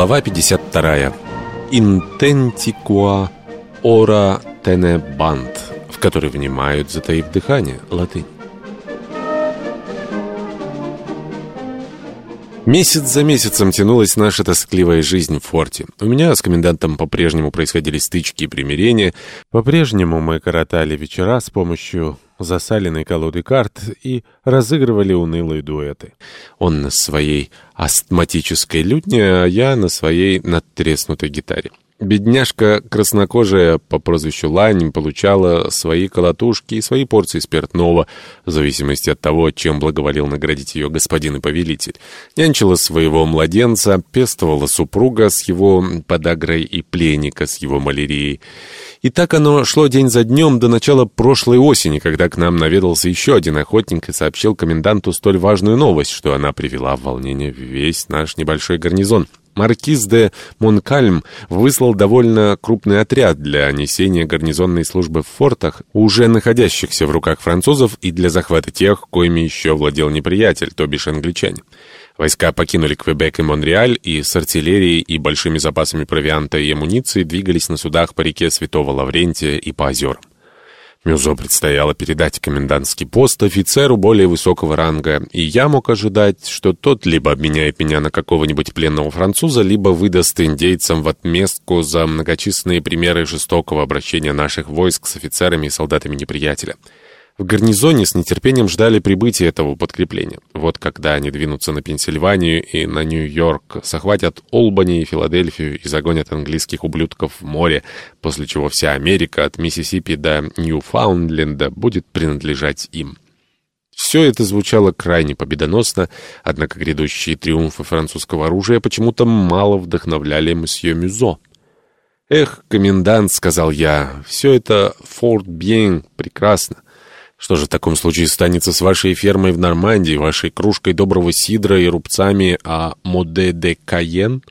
Глава 52. Intentiqua ora tenebant, в которой внимают, затаив дыхание, латынь. Месяц за месяцем тянулась наша тоскливая жизнь в форте. У меня с комендантом по-прежнему происходили стычки и примирения. По-прежнему мы коротали вечера с помощью засаленной колоды карт и разыгрывали унылые дуэты. Он на своей астматической лютне, а я на своей надтреснутой гитаре. Бедняжка краснокожая по прозвищу Лань получала свои колотушки и свои порции спиртного, в зависимости от того, чем благоволил наградить ее господин и повелитель. Нянчила своего младенца, пестовала супруга с его подагрой и пленника с его малярией. И так оно шло день за днем до начала прошлой осени, когда к нам наведался еще один охотник и сообщил коменданту столь важную новость, что она привела в волнение весь наш небольшой гарнизон. Маркиз де Монкальм выслал довольно крупный отряд для несения гарнизонной службы в фортах, уже находящихся в руках французов, и для захвата тех, коими еще владел неприятель, то бишь англичане. Войска покинули Квебек и Монреаль, и с артиллерией и большими запасами провианта и амуниции двигались на судах по реке Святого Лаврентия и по озерам. Мюзо предстояло передать комендантский пост офицеру более высокого ранга, и я мог ожидать, что тот либо обменяет меня на какого-нибудь пленного француза, либо выдаст индейцам в отместку за многочисленные примеры жестокого обращения наших войск с офицерами и солдатами неприятеля. В гарнизоне с нетерпением ждали прибытия этого подкрепления. Вот когда они двинутся на Пенсильванию и на Нью-Йорк, захватят Олбани и Филадельфию и загонят английских ублюдков в море, после чего вся Америка от Миссисипи до Ньюфаундленда будет принадлежать им. Все это звучало крайне победоносно, однако грядущие триумфы французского оружия почему-то мало вдохновляли мсье Мюзо. «Эх, комендант», — сказал я, — «все это форт Бьен прекрасно. Что же в таком случае станется с вашей фермой в Нормандии, вашей кружкой доброго сидра и рубцами а моде де Каен?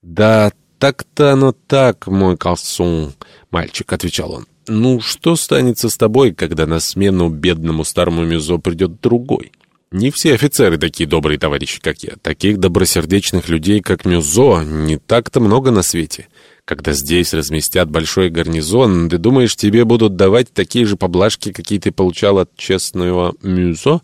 Да, так-то оно так, мой колсон, мальчик, — отвечал он. Ну, что станется с тобой, когда на смену бедному старому Мюзо придет другой? Не все офицеры такие добрые товарищи, как я. Таких добросердечных людей, как Мюзо, не так-то много на свете. Когда здесь разместят большой гарнизон, ты думаешь, тебе будут давать такие же поблажки, какие ты получал от честного Мюзо?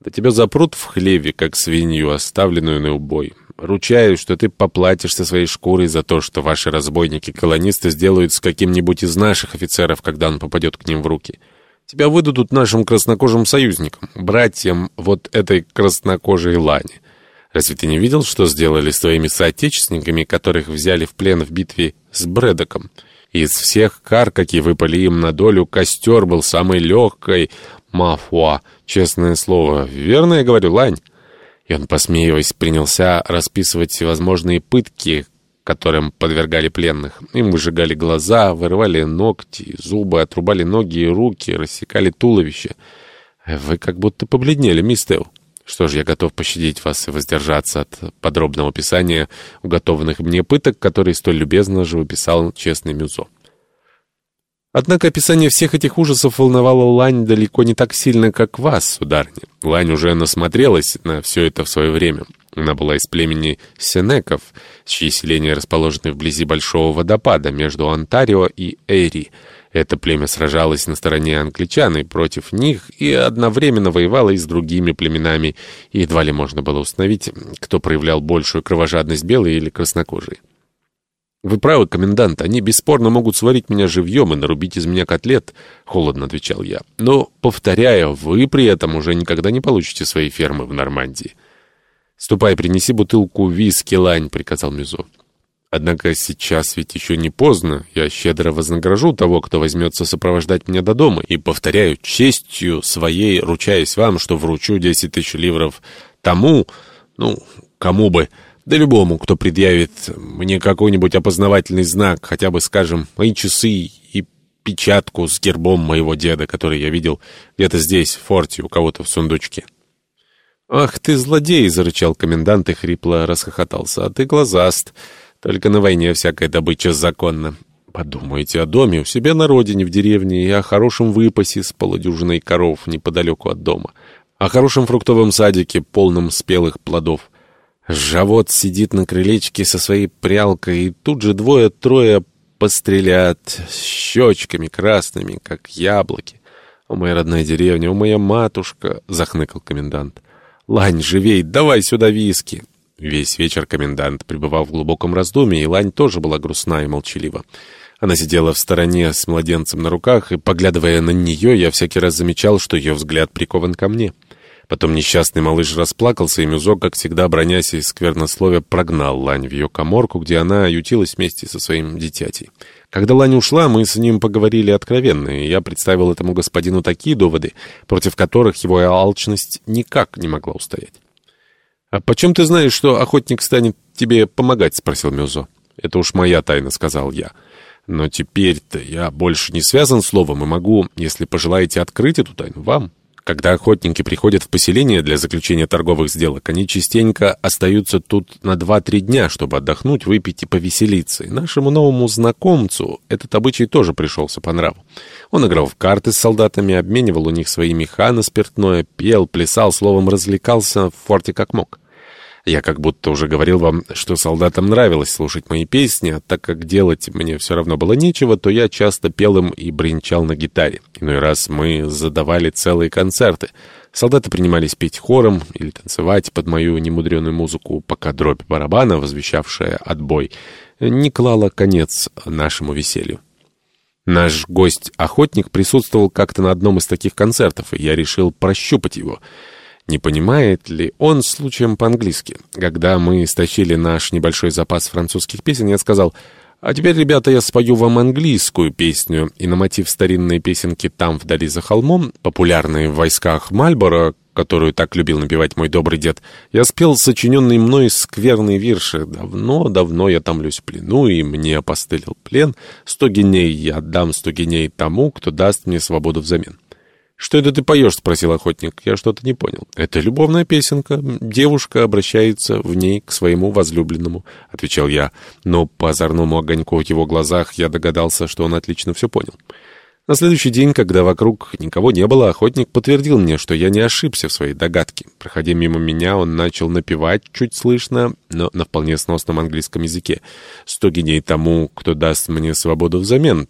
Да тебя запрут в хлеве, как свинью, оставленную на убой. Ручаюсь, что ты поплатишься своей шкурой за то, что ваши разбойники-колонисты сделают с каким-нибудь из наших офицеров, когда он попадет к ним в руки. Тебя выдадут нашим краснокожим союзникам, братьям вот этой краснокожей лани. Разве ты не видел, что сделали с твоими соотечественниками, которых взяли в плен в битве с Брэдоком? Из всех кар, какие выпали им на долю, костер был самой легкой. Мафуа, честное слово. Верно я говорю, Лань?» И он, посмеиваясь, принялся расписывать всевозможные пытки, которым подвергали пленных. Им выжигали глаза, вырывали ногти, зубы, отрубали ноги и руки, рассекали туловище. «Вы как будто побледнели, мисс Тео». Что ж, я готов пощадить вас и воздержаться от подробного описания уготованных мне пыток, которые столь любезно же выписал честный Мюзо. Однако описание всех этих ужасов волновало Лань далеко не так сильно, как вас, сударыня. Лань уже насмотрелась на все это в свое время. Она была из племени Сенеков, чьи селения расположены вблизи большого водопада между Онтарио и Эри — это племя сражалось на стороне англичан и против них, и одновременно воевало и с другими племенами, и едва ли можно было установить, кто проявлял большую кровожадность, белые или краснокожие. «Вы правы, комендант, они бесспорно могут сварить меня живьем и нарубить из меня котлет», — холодно отвечал я. «Но, повторяю, вы при этом уже никогда не получите свои фермы в Нормандии». «Ступай, принеси бутылку виски, Лань», — приказал Мюзо. Однако сейчас ведь еще не поздно. Я щедро вознагражу того, кто возьмется сопровождать меня до дома. И, повторяю, честью своей ручаюсь вам, что вручу 10 тысяч ливров тому, ну, кому бы, да любому, кто предъявит мне какой-нибудь опознавательный знак, хотя бы, скажем, мои часы и печатку с гербом моего деда, который я видел где-то здесь, в форте, у кого-то в сундучке. «Ах ты, злодей!» — зарычал комендант и хрипло расхохотался. «А ты глазаст!» Только на войне всякая добыча законна. Подумайте о доме у себя на родине, в деревне, и о хорошем выпасе с полудюжиной коров неподалеку от дома, о хорошем фруктовом садике, полном спелых плодов. Живот сидит на крылечке со своей прялкой, и тут же двое-трое пострелят щечками красными, как яблоки. «О, моя родная деревня, о, моя матушка!» — захныкал комендант. «Лань, живей, давай сюда виски!» Весь вечер комендант пребывал в глубоком раздумье, и Лань тоже была грустна и молчалива. Она сидела в стороне с младенцем на руках, и, поглядывая на нее, я всякий раз замечал, что ее взгляд прикован ко мне. Потом несчастный малыш расплакался, и Мюзо, как всегда, бронясь и сквернословия, прогнал Лань в ее коморку, где она ютилась вместе со своим дитятей. Когда Лань ушла, мы с ним поговорили откровенно, и я представил этому господину такие доводы, против которых его алчность никак не могла устоять. «А почем ты знаешь, что охотник станет тебе помогать?» — спросил Мюзо. «Это уж моя тайна», — сказал я. «Но теперь-то я больше не связан словом и могу, если пожелаете открыть эту тайну, вам». Когда охотники приходят в поселение для заключения торговых сделок, они частенько остаются тут на 2-3 дня, чтобы отдохнуть, выпить и повеселиться. И нашему новому знакомцу этот обычай тоже пришелся по нраву. Он играл в карты с солдатами, обменивал у них свои меха на спиртное, пел, плясал, словом, развлекался в форте как мог. Я как будто уже говорил вам, что солдатам нравилось слушать мои песни, а так как делать мне все равно было нечего, то я часто пел им и бренчал на гитаре. Иной раз мы задавали целые концерты. Солдаты принимались петь хором или танцевать под мою немудреную музыку, пока дробь барабана, возвещавшая отбой, не клала конец нашему веселью. Наш гость-охотник присутствовал как-то на одном из таких концертов, и я решил прощупать его — не понимает ли он случаем по-английски. Когда мы стащили наш небольшой запас французских песен, я сказал, «А теперь, ребята, я спою вам английскую песню». И на мотив старинной песенки «Там, вдали за холмом», популярной в войсках Мальборо, которую так любил напевать мой добрый дед, я спел сочиненный мной скверный вирши. Давно-давно я томлюсь в плену, и мне опостылил плен. Сто геней я отдам сто геней тому, кто даст мне свободу взамен. «Что это ты поешь?» — спросил охотник. Я что-то не понял. «Это любовная песенка. Девушка обращается в ней к своему возлюбленному», — отвечал я. Но по озорному огоньку в его глазах я догадался, что он отлично все понял. На следующий день, когда вокруг никого не было, охотник подтвердил мне, что я не ошибся в своей догадке. Проходя мимо меня, он начал напевать чуть слышно, но на вполне сносном английском языке. «Сто геней тому, кто даст мне свободу взамен»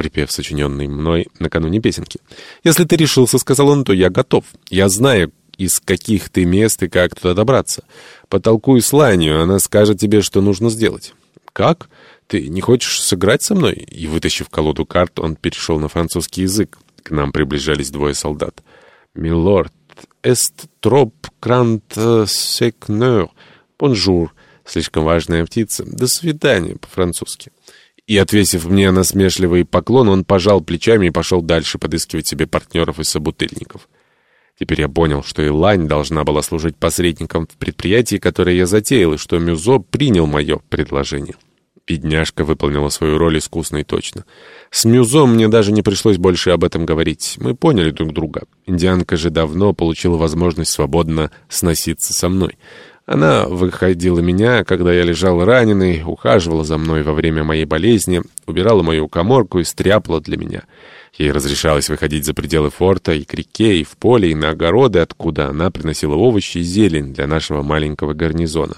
припев, сочиненный мной накануне песенки. «Если ты решился, — сказал он, — то я готов. Я знаю, из каких ты мест и как туда добраться. Потолкуй с Ланью, она скажет тебе, что нужно сделать». «Как? Ты не хочешь сыграть со мной?» И, вытащив колоду карт, он перешел на французский язык. К нам приближались двое солдат. «Милорд, эст троп крант секнер. Bonjour». Слишком важная птица. «До свидания» по-французски. И, отвесив мне насмешливый поклон, он пожал плечами и пошел дальше подыскивать себе партнеров и собутыльников. Теперь я понял, что и Лань должна была служить посредником в предприятии, которое я затеял, и что Мюзо принял мое предложение. Бедняжка выполнила свою роль искусно и точно. С Мюзо мне даже не пришлось больше об этом говорить. Мы поняли друг друга. Индианка же давно получила возможность свободно сноситься со мной. Она выходила меня, когда я лежал раненый, ухаживала за мной во время моей болезни, убирала мою коморку и стряпала для меня. Ей разрешалось выходить за пределы форта и к реке, и в поле, и на огороды, откуда она приносила овощи и зелень для нашего маленького гарнизона.